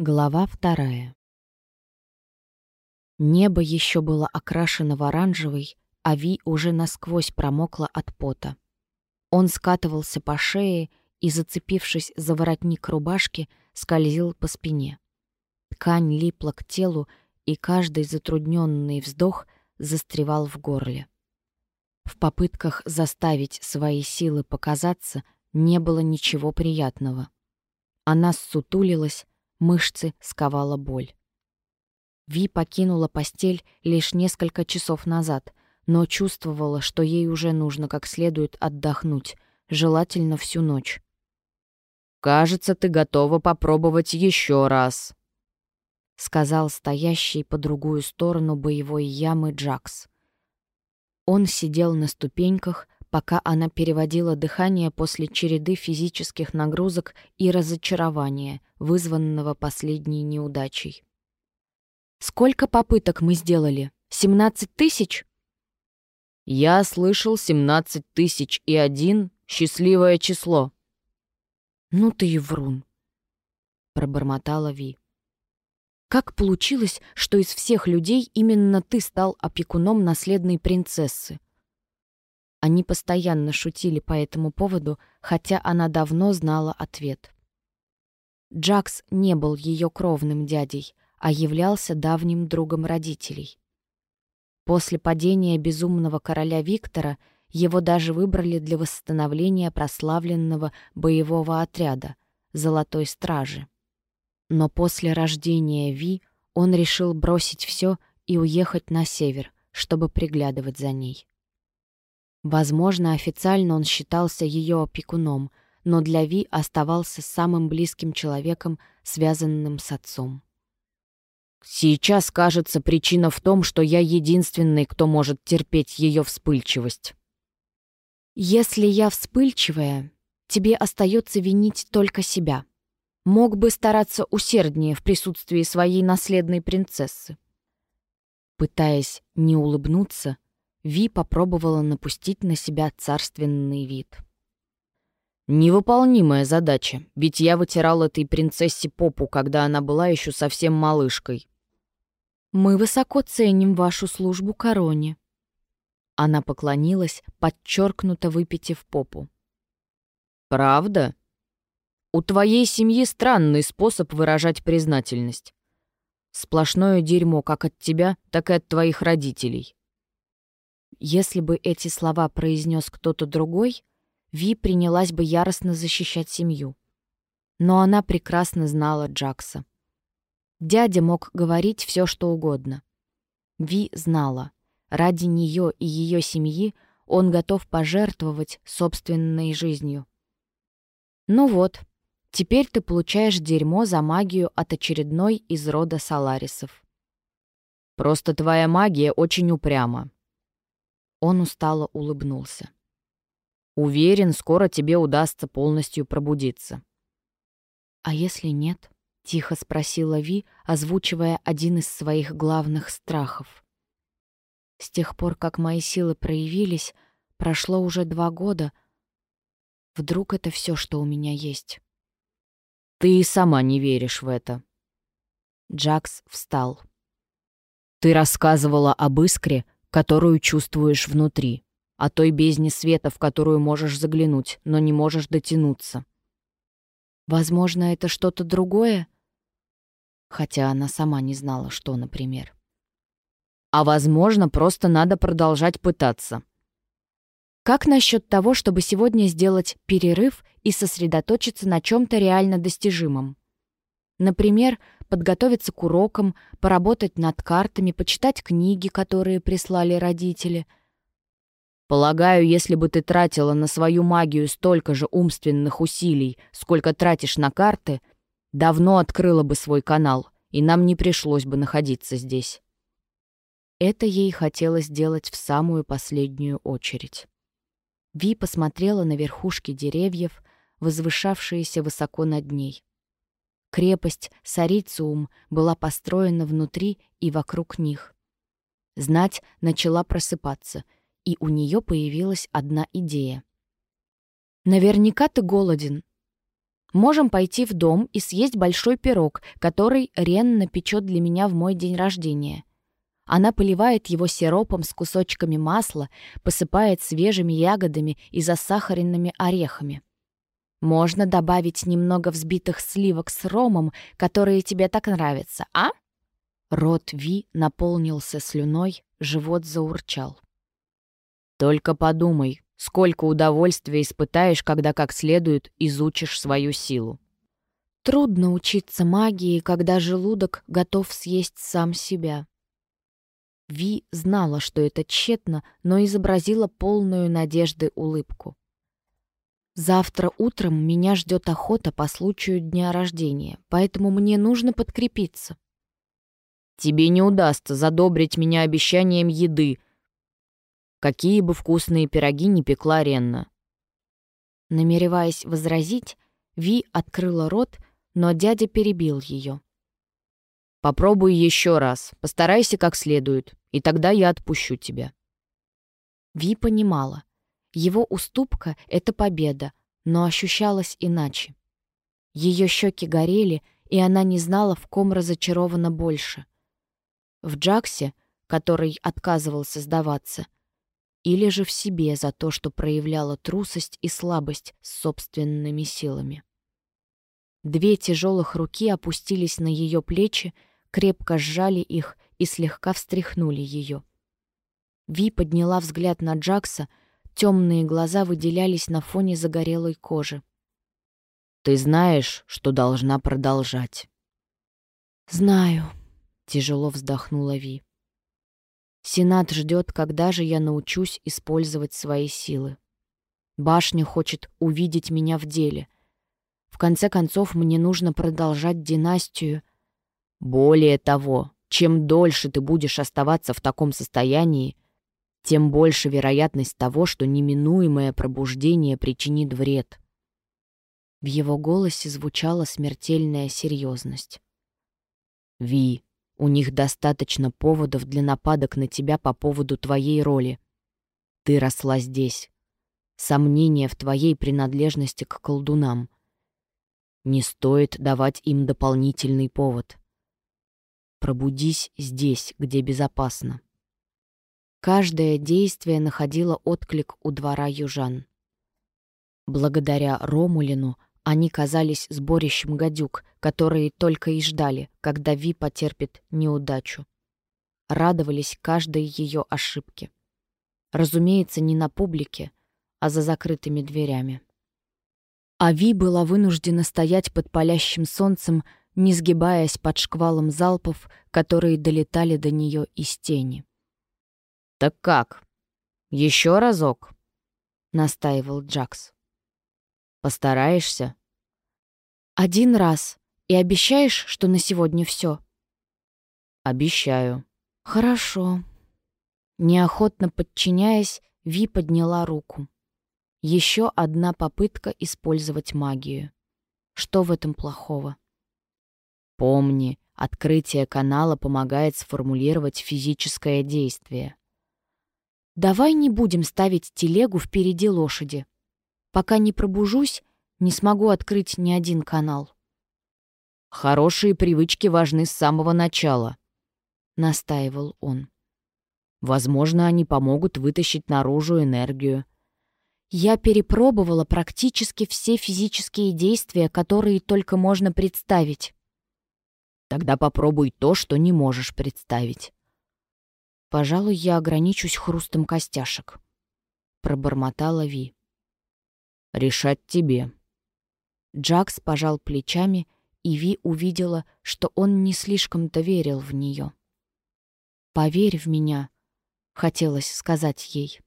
Глава вторая. Небо еще было окрашено в оранжевый, а Ви уже насквозь промокла от пота. Он скатывался по шее и, зацепившись за воротник рубашки, скользил по спине. Ткань липла к телу, и каждый затрудненный вздох застревал в горле. В попытках заставить свои силы показаться не было ничего приятного. Она ссутулилась, мышцы сковала боль. Ви покинула постель лишь несколько часов назад, но чувствовала, что ей уже нужно как следует отдохнуть, желательно всю ночь. «Кажется, ты готова попробовать еще раз», — сказал стоящий по другую сторону боевой ямы Джакс. Он сидел на ступеньках, пока она переводила дыхание после череды физических нагрузок и разочарования, вызванного последней неудачей. «Сколько попыток мы сделали? Семнадцать тысяч?» «Я слышал семнадцать тысяч и один — счастливое число». «Ну ты и врун», — пробормотала Ви. «Как получилось, что из всех людей именно ты стал опекуном наследной принцессы?» Они постоянно шутили по этому поводу, хотя она давно знала ответ. Джакс не был ее кровным дядей, а являлся давним другом родителей. После падения безумного короля Виктора его даже выбрали для восстановления прославленного боевого отряда «Золотой стражи». Но после рождения Ви он решил бросить все и уехать на север, чтобы приглядывать за ней. Возможно, официально он считался ее опекуном, но для Ви оставался самым близким человеком, связанным с отцом. «Сейчас, кажется, причина в том, что я единственный, кто может терпеть ее вспыльчивость». «Если я вспыльчивая, тебе остается винить только себя. Мог бы стараться усерднее в присутствии своей наследной принцессы». Пытаясь не улыбнуться, Ви попробовала напустить на себя царственный вид. «Невыполнимая задача, ведь я вытирал этой принцессе попу, когда она была еще совсем малышкой». «Мы высоко ценим вашу службу короне». Она поклонилась, подчеркнуто выпитив попу. «Правда? У твоей семьи странный способ выражать признательность. Сплошное дерьмо как от тебя, так и от твоих родителей». Если бы эти слова произнес кто-то другой, Ви принялась бы яростно защищать семью. Но она прекрасно знала Джакса. Дядя мог говорить все, что угодно. Ви знала, ради нее и ее семьи он готов пожертвовать собственной жизнью. Ну вот, теперь ты получаешь дерьмо за магию от очередной из рода Саларисов. Просто твоя магия очень упряма, он устало улыбнулся. «Уверен, скоро тебе удастся полностью пробудиться». «А если нет?» — тихо спросила Ви, озвучивая один из своих главных страхов. «С тех пор, как мои силы проявились, прошло уже два года. Вдруг это все, что у меня есть?» «Ты и сама не веришь в это». Джакс встал. «Ты рассказывала об искре, которую чувствуешь внутри, о той бездне света, в которую можешь заглянуть, но не можешь дотянуться. Возможно, это что-то другое? Хотя она сама не знала, что, например. А возможно, просто надо продолжать пытаться. Как насчет того, чтобы сегодня сделать перерыв и сосредоточиться на чем-то реально достижимом? Например, подготовиться к урокам, поработать над картами, почитать книги, которые прислали родители. Полагаю, если бы ты тратила на свою магию столько же умственных усилий, сколько тратишь на карты, давно открыла бы свой канал, и нам не пришлось бы находиться здесь. Это ей хотелось сделать в самую последнюю очередь. Ви посмотрела на верхушки деревьев, возвышавшиеся высоко над ней. Крепость Сарициум была построена внутри и вокруг них. Знать начала просыпаться, и у нее появилась одна идея. «Наверняка ты голоден. Можем пойти в дом и съесть большой пирог, который Рен напечет для меня в мой день рождения. Она поливает его сиропом с кусочками масла, посыпает свежими ягодами и засахаренными орехами. Можно добавить немного взбитых сливок с ромом, которые тебе так нравятся, а? Рот Ви наполнился слюной, живот заурчал. «Только подумай, сколько удовольствия испытаешь, когда как следует изучишь свою силу». Трудно учиться магии, когда желудок готов съесть сам себя. Ви знала, что это тщетно, но изобразила полную надежды улыбку. «Завтра утром меня ждет охота по случаю дня рождения, поэтому мне нужно подкрепиться». «Тебе не удастся задобрить меня обещанием еды, какие бы вкусные пироги не пекла Ренна». Намереваясь возразить, Ви открыла рот, но дядя перебил ее. Попробуй еще раз, постарайся как следует, и тогда я отпущу тебя». Ви понимала. Его уступка — это победа, но ощущалась иначе. Ее щеки горели, и она не знала, в ком разочарована больше. В Джаксе, который отказывался сдаваться, или же в себе за то, что проявляла трусость и слабость с собственными силами. Две тяжелых руки опустились на ее плечи, крепко сжали их и слегка встряхнули ее. Ви подняла взгляд на Джакса, темные глаза выделялись на фоне загорелой кожи. «Ты знаешь, что должна продолжать?» «Знаю», — тяжело вздохнула Ви. «Сенат ждет, когда же я научусь использовать свои силы. Башня хочет увидеть меня в деле. В конце концов, мне нужно продолжать династию — более того, чем дольше ты будешь оставаться в таком состоянии, тем больше вероятность того, что неминуемое пробуждение причинит вред. В его голосе звучала смертельная серьезность. «Ви, у них достаточно поводов для нападок на тебя по поводу твоей роли. Ты росла здесь. Сомнения в твоей принадлежности к колдунам. Не стоит давать им дополнительный повод. Пробудись здесь, где безопасно. Каждое действие находило отклик у двора южан. Благодаря Ромулину они казались сборищем гадюк, которые только и ждали, когда Ви потерпит неудачу. Радовались каждой ее ошибке. Разумеется, не на публике, а за закрытыми дверями. А Ви была вынуждена стоять под палящим солнцем, не сгибаясь под шквалом залпов, которые долетали до нее из тени. «Так как? Еще разок?» — настаивал Джакс. «Постараешься?» «Один раз. И обещаешь, что на сегодня все? «Обещаю». «Хорошо». Неохотно подчиняясь, Ви подняла руку. Еще одна попытка использовать магию. Что в этом плохого? Помни, открытие канала помогает сформулировать физическое действие. Давай не будем ставить телегу впереди лошади. Пока не пробужусь, не смогу открыть ни один канал. Хорошие привычки важны с самого начала, настаивал он. Возможно, они помогут вытащить наружу энергию. Я перепробовала практически все физические действия, которые только можно представить. Тогда попробуй то, что не можешь представить. Пожалуй, я ограничусь хрустом костяшек. Пробормотала Ви. Решать тебе. Джакс пожал плечами, и Ви увидела, что он не слишком-то верил в нее. «Поверь в меня», — хотелось сказать ей.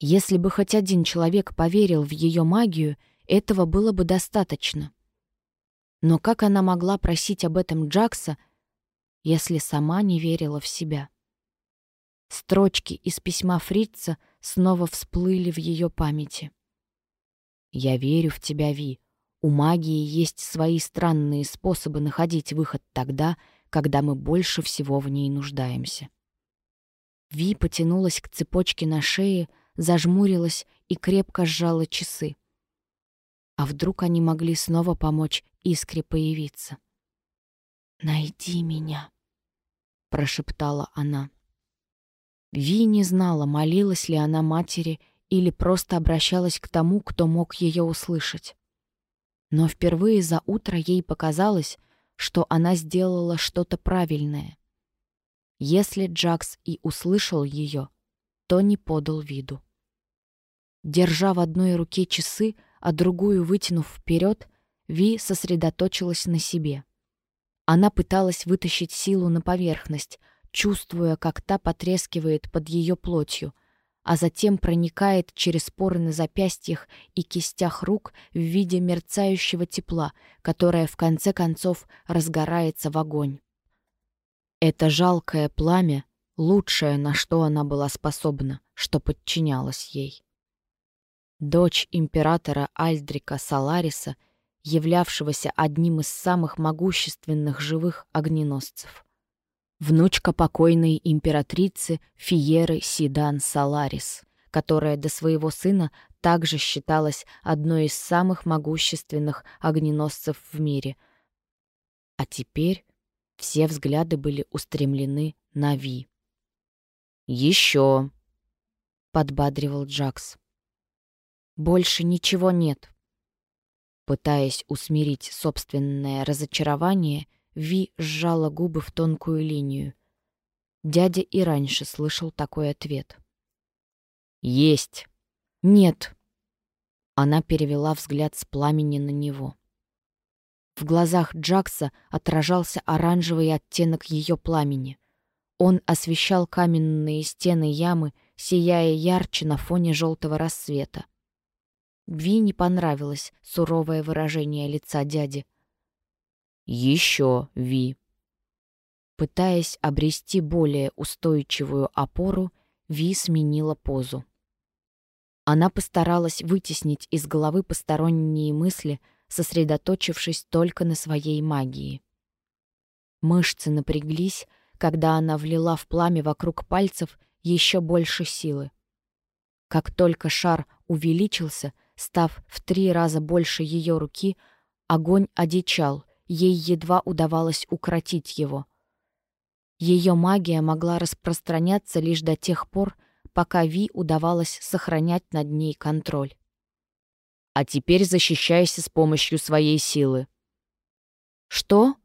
Если бы хоть один человек поверил в ее магию, этого было бы достаточно. Но как она могла просить об этом Джакса, если сама не верила в себя? Строчки из письма Фрица снова всплыли в ее памяти. «Я верю в тебя, Ви. У магии есть свои странные способы находить выход тогда, когда мы больше всего в ней нуждаемся». Ви потянулась к цепочке на шее, зажмурилась и крепко сжала часы. А вдруг они могли снова помочь искре появиться? «Найди меня», — прошептала она. Ви не знала, молилась ли она матери или просто обращалась к тому, кто мог ее услышать. Но впервые за утро ей показалось, что она сделала что-то правильное. Если Джакс и услышал ее, то не подал виду. Держа в одной руке часы, а другую вытянув вперед, Ви сосредоточилась на себе. Она пыталась вытащить силу на поверхность, чувствуя, как та потрескивает под ее плотью, а затем проникает через поры на запястьях и кистях рук в виде мерцающего тепла, которое в конце концов разгорается в огонь. Это жалкое пламя — лучшее, на что она была способна, что подчинялось ей. Дочь императора Альдрика Салариса, являвшегося одним из самых могущественных живых огненосцев — внучка покойной императрицы Фиеры Сидан Саларис, которая до своего сына также считалась одной из самых могущественных огненосцев в мире. А теперь все взгляды были устремлены на Ви. «Еще!» — подбадривал Джакс. «Больше ничего нет». Пытаясь усмирить собственное разочарование, — Ви сжала губы в тонкую линию. Дядя и раньше слышал такой ответ. «Есть!» «Нет!» Она перевела взгляд с пламени на него. В глазах Джакса отражался оранжевый оттенок ее пламени. Он освещал каменные стены ямы, сияя ярче на фоне желтого рассвета. Ви не понравилось суровое выражение лица дяди. Еще, Ви. Пытаясь обрести более устойчивую опору, Ви сменила позу. Она постаралась вытеснить из головы посторонние мысли, сосредоточившись только на своей магии. Мышцы напряглись, когда она влила в пламя вокруг пальцев еще больше силы. Как только шар увеличился, став в три раза больше ее руки, огонь одичал — ей едва удавалось укротить его. Ее магия могла распространяться лишь до тех пор, пока Ви удавалось сохранять над ней контроль. «А теперь защищайся с помощью своей силы». «Что?»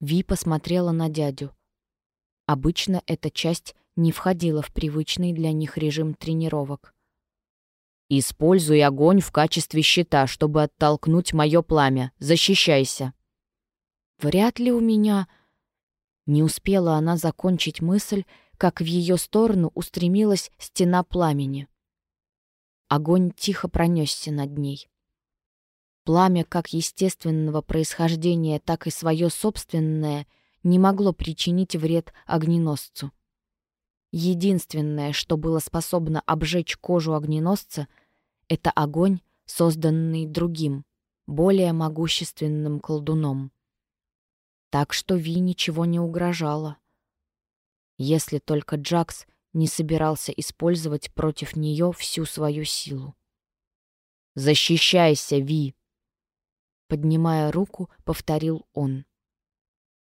Ви посмотрела на дядю. Обычно эта часть не входила в привычный для них режим тренировок. «Используй огонь в качестве щита, чтобы оттолкнуть мое пламя. Защищайся!» Вряд ли у меня... Не успела она закончить мысль, как в ее сторону устремилась стена пламени. Огонь тихо пронесся над ней. Пламя как естественного происхождения, так и свое собственное не могло причинить вред огненосцу. Единственное, что было способно обжечь кожу огненосца, это огонь, созданный другим, более могущественным колдуном так что Ви ничего не угрожало. Если только Джакс не собирался использовать против нее всю свою силу. «Защищайся, Ви!» Поднимая руку, повторил он.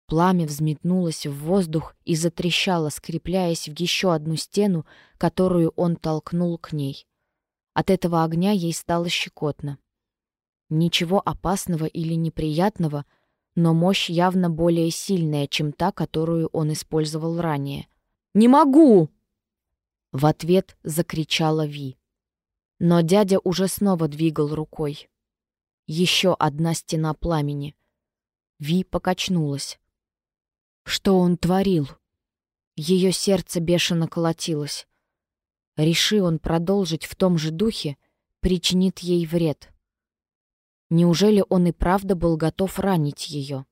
Пламя взметнулось в воздух и затрещало, скрепляясь в еще одну стену, которую он толкнул к ней. От этого огня ей стало щекотно. Ничего опасного или неприятного — но мощь явно более сильная, чем та, которую он использовал ранее. «Не могу!» В ответ закричала Ви. Но дядя уже снова двигал рукой. Еще одна стена пламени. Ви покачнулась. Что он творил? Ее сердце бешено колотилось. Реши он продолжить в том же духе, причинит ей вред. Неужели он и правда был готов ранить ее?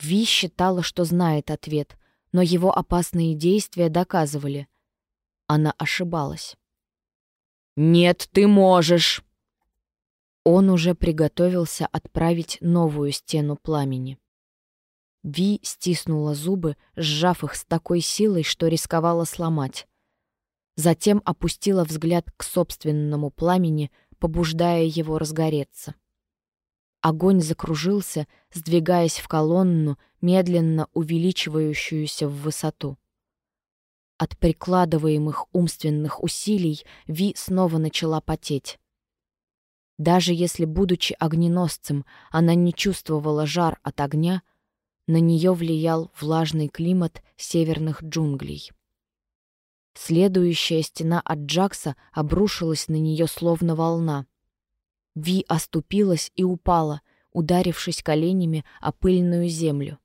Ви считала, что знает ответ, но его опасные действия доказывали. Она ошибалась. «Нет, ты можешь!» Он уже приготовился отправить новую стену пламени. Ви стиснула зубы, сжав их с такой силой, что рисковала сломать. Затем опустила взгляд к собственному пламени, побуждая его разгореться. Огонь закружился, сдвигаясь в колонну, медленно увеличивающуюся в высоту. От прикладываемых умственных усилий Ви снова начала потеть. Даже если, будучи огненосцем, она не чувствовала жар от огня, на нее влиял влажный климат северных джунглей. Следующая стена от Джакса обрушилась на нее словно волна. Ви оступилась и упала, ударившись коленями о пыльную землю.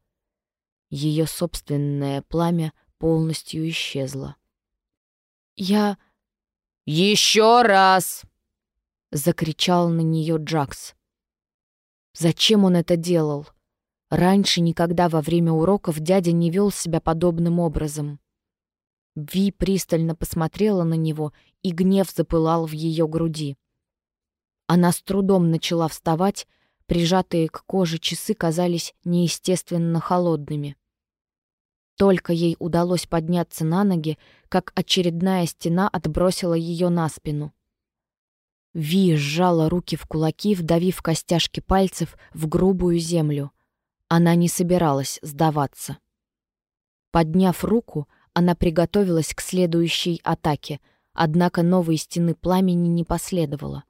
Ее собственное пламя полностью исчезло. «Я...» «Еще раз!» — закричал на нее Джакс. Зачем он это делал? Раньше никогда во время уроков дядя не вел себя подобным образом. Ви пристально посмотрела на него, и гнев запылал в ее груди. Она с трудом начала вставать, прижатые к коже часы казались неестественно холодными. Только ей удалось подняться на ноги, как очередная стена отбросила ее на спину. Ви сжала руки в кулаки, вдавив костяшки пальцев в грубую землю. Она не собиралась сдаваться. Подняв руку, она приготовилась к следующей атаке, однако новой стены пламени не последовало.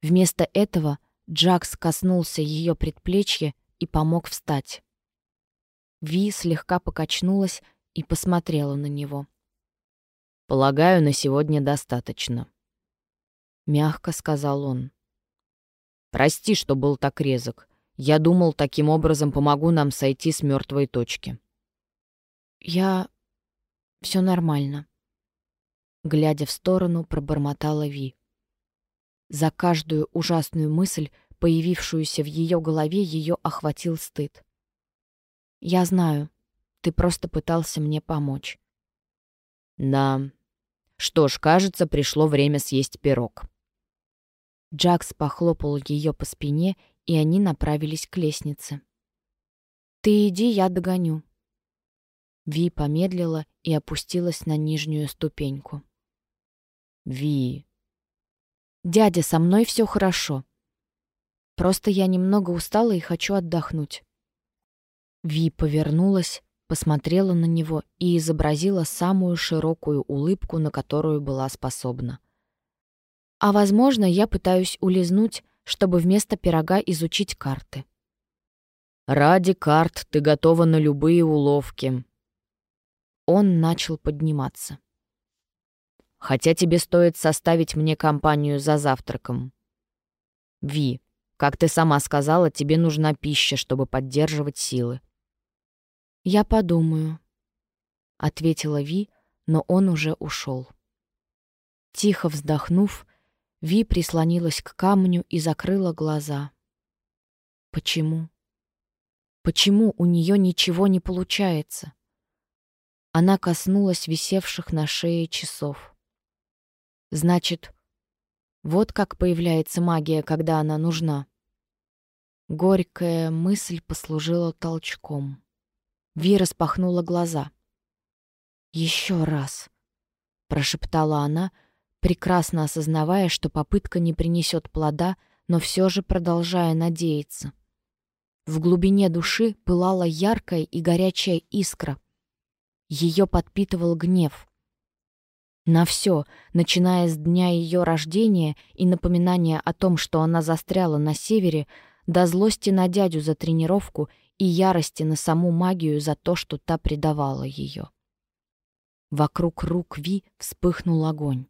Вместо этого Джакс коснулся ее предплечья и помог встать. Ви слегка покачнулась и посмотрела на него. «Полагаю, на сегодня достаточно», — мягко сказал он. «Прости, что был так резок. Я думал, таким образом помогу нам сойти с мертвой точки». «Я... все нормально», — глядя в сторону, пробормотала Ви. За каждую ужасную мысль, появившуюся в ее голове, ее охватил стыд. «Я знаю, ты просто пытался мне помочь». «Да. Что ж, кажется, пришло время съесть пирог». Джакс похлопал ее по спине, и они направились к лестнице. «Ты иди, я догоню». Ви помедлила и опустилась на нижнюю ступеньку. «Ви...» «Дядя, со мной все хорошо. Просто я немного устала и хочу отдохнуть». Ви повернулась, посмотрела на него и изобразила самую широкую улыбку, на которую была способна. А, возможно, я пытаюсь улизнуть, чтобы вместо пирога изучить карты. «Ради карт ты готова на любые уловки». Он начал подниматься. «Хотя тебе стоит составить мне компанию за завтраком. Ви, как ты сама сказала, тебе нужна пища, чтобы поддерживать силы». «Я подумаю», — ответила Ви, но он уже ушел. Тихо вздохнув, Ви прислонилась к камню и закрыла глаза. Почему? Почему у нее ничего не получается? Она коснулась висевших на шее часов. Значит, вот как появляется магия, когда она нужна. Горькая мысль послужила толчком. Ви распахнула глаза. «Еще раз», — прошептала она, прекрасно осознавая, что попытка не принесет плода, но все же продолжая надеяться. В глубине души пылала яркая и горячая искра. Ее подпитывал гнев. На все, начиная с дня ее рождения и напоминания о том, что она застряла на севере, до злости на дядю за тренировку и ярости на саму магию за то, что та предавала ее. Вокруг рук Ви вспыхнул огонь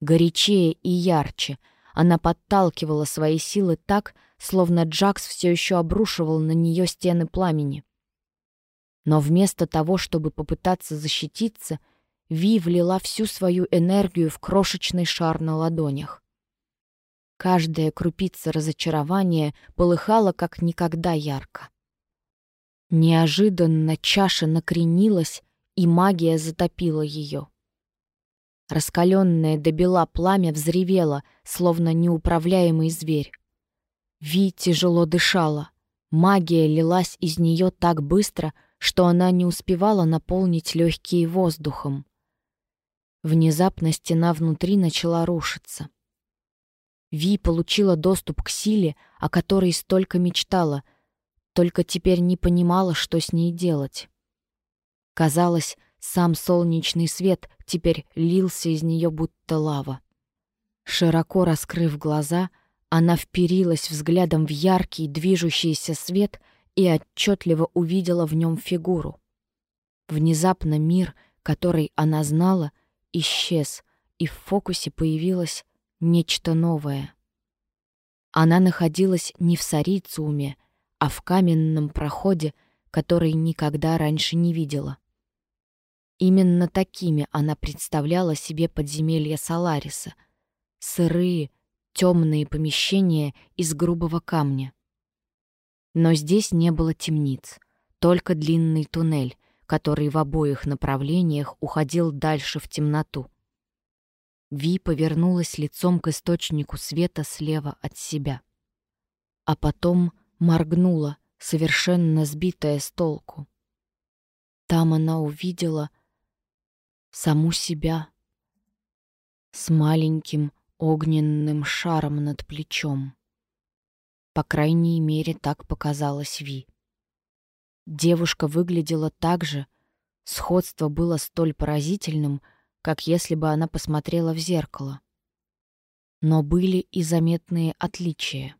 горячее и ярче. Она подталкивала свои силы так, словно Джакс все еще обрушивал на нее стены пламени. Но вместо того, чтобы попытаться защититься, Ви влила всю свою энергию в крошечный шар на ладонях. Каждая крупица разочарования полыхала как никогда ярко. Неожиданно чаша накренилась, и магия затопила ее. Раскаленное до бела пламя взревело, словно неуправляемый зверь. Ви тяжело дышала. Магия лилась из нее так быстро, что она не успевала наполнить легкие воздухом. Внезапно стена внутри начала рушиться. Ви получила доступ к силе, о которой столько мечтала, только теперь не понимала, что с ней делать. Казалось, сам солнечный свет теперь лился из нее будто лава. Широко раскрыв глаза, она вперилась взглядом в яркий движущийся свет и отчетливо увидела в нем фигуру. Внезапно мир, который она знала, исчез, и в фокусе появилось нечто новое. Она находилась не в Сарициуме, а в каменном проходе, который никогда раньше не видела. Именно такими она представляла себе подземелья Салариса. Сырые, темные помещения из грубого камня. Но здесь не было темниц, только длинный туннель, который в обоих направлениях уходил дальше в темноту. Ви повернулась лицом к источнику света слева от себя. А потом моргнула, совершенно сбитая с толку. Там она увидела саму себя с маленьким огненным шаром над плечом. По крайней мере, так показалось Ви. Девушка выглядела так же, сходство было столь поразительным — как если бы она посмотрела в зеркало. Но были и заметные отличия.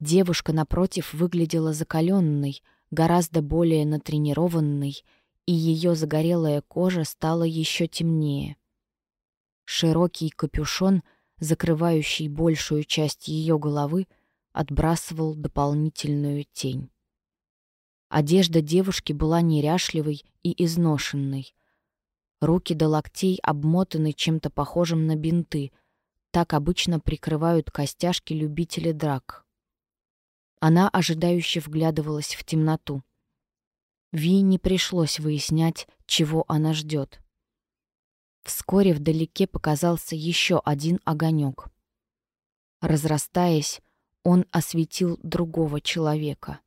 Девушка, напротив, выглядела закаленной, гораздо более натренированной, и ее загорелая кожа стала еще темнее. Широкий капюшон, закрывающий большую часть ее головы, отбрасывал дополнительную тень. Одежда девушки была неряшливой и изношенной, Руки до локтей обмотаны чем-то похожим на бинты. Так обычно прикрывают костяшки любители драк. Она ожидающе вглядывалась в темноту. Ви не пришлось выяснять, чего она ждет. Вскоре вдалеке показался еще один огонек. Разрастаясь, он осветил другого человека.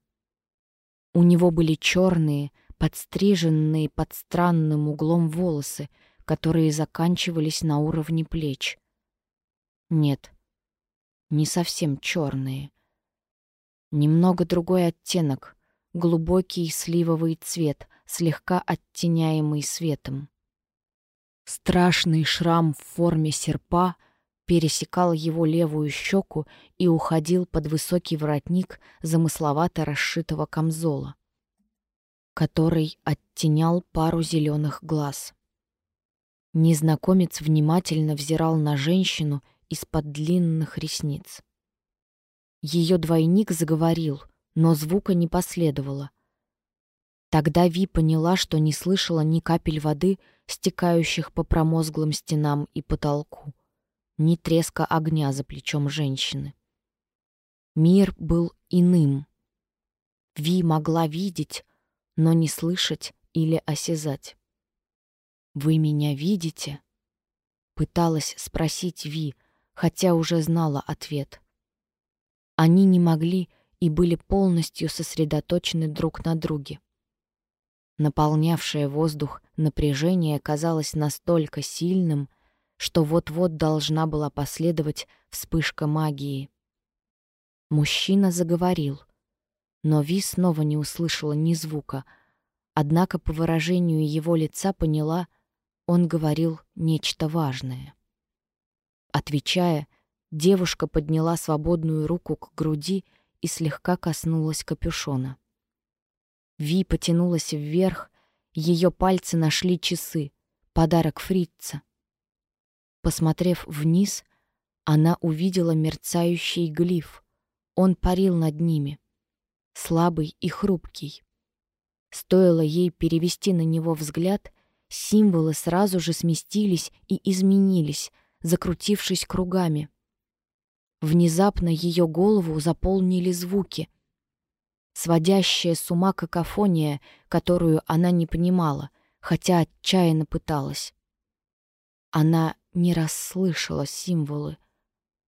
У него были черные, подстриженные под странным углом волосы, которые заканчивались на уровне плеч. Нет, не совсем черные. Немного другой оттенок, глубокий сливовый цвет, слегка оттеняемый светом. Страшный шрам в форме серпа пересекал его левую щеку и уходил под высокий воротник замысловато расшитого камзола который оттенял пару зеленых глаз. Незнакомец внимательно взирал на женщину из-под длинных ресниц. Ее двойник заговорил, но звука не последовало. Тогда Ви поняла, что не слышала ни капель воды, стекающих по промозглым стенам и потолку, ни треска огня за плечом женщины. Мир был иным. Ви могла видеть, но не слышать или осязать. «Вы меня видите?» Пыталась спросить Ви, хотя уже знала ответ. Они не могли и были полностью сосредоточены друг на друге. Наполнявшее воздух напряжение казалось настолько сильным, что вот-вот должна была последовать вспышка магии. Мужчина заговорил — но Ви снова не услышала ни звука, однако по выражению его лица поняла, он говорил нечто важное. Отвечая, девушка подняла свободную руку к груди и слегка коснулась капюшона. Ви потянулась вверх, ее пальцы нашли часы, подарок фрица. Посмотрев вниз, она увидела мерцающий глиф. Он парил над ними слабый и хрупкий. Стоило ей перевести на него взгляд, символы сразу же сместились и изменились, закрутившись кругами. Внезапно ее голову заполнили звуки. Сводящая с ума какофония, которую она не понимала, хотя отчаянно пыталась. Она не расслышала символы,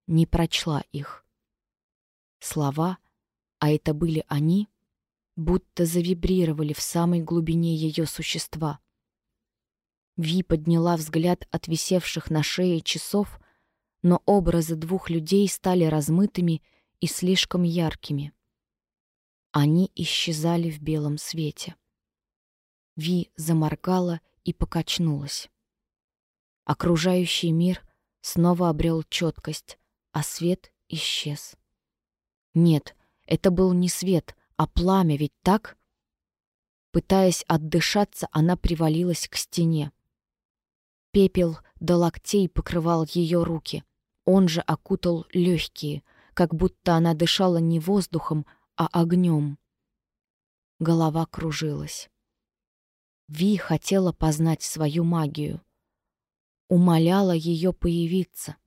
не прочла их. Слова — а это были они, будто завибрировали в самой глубине ее существа. Ви подняла взгляд от висевших на шее часов, но образы двух людей стали размытыми и слишком яркими. Они исчезали в белом свете. Ви заморгала и покачнулась. Окружающий мир снова обрел четкость, а свет исчез. Нет, это был не свет, а пламя, ведь так? Пытаясь отдышаться, она привалилась к стене. Пепел до локтей покрывал ее руки. Он же окутал легкие, как будто она дышала не воздухом, а огнем. Голова кружилась. Ви хотела познать свою магию. Умоляла ее появиться.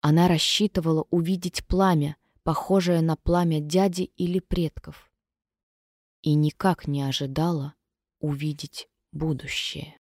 Она рассчитывала увидеть пламя, похожее на пламя дяди или предков. И никак не ожидала увидеть будущее.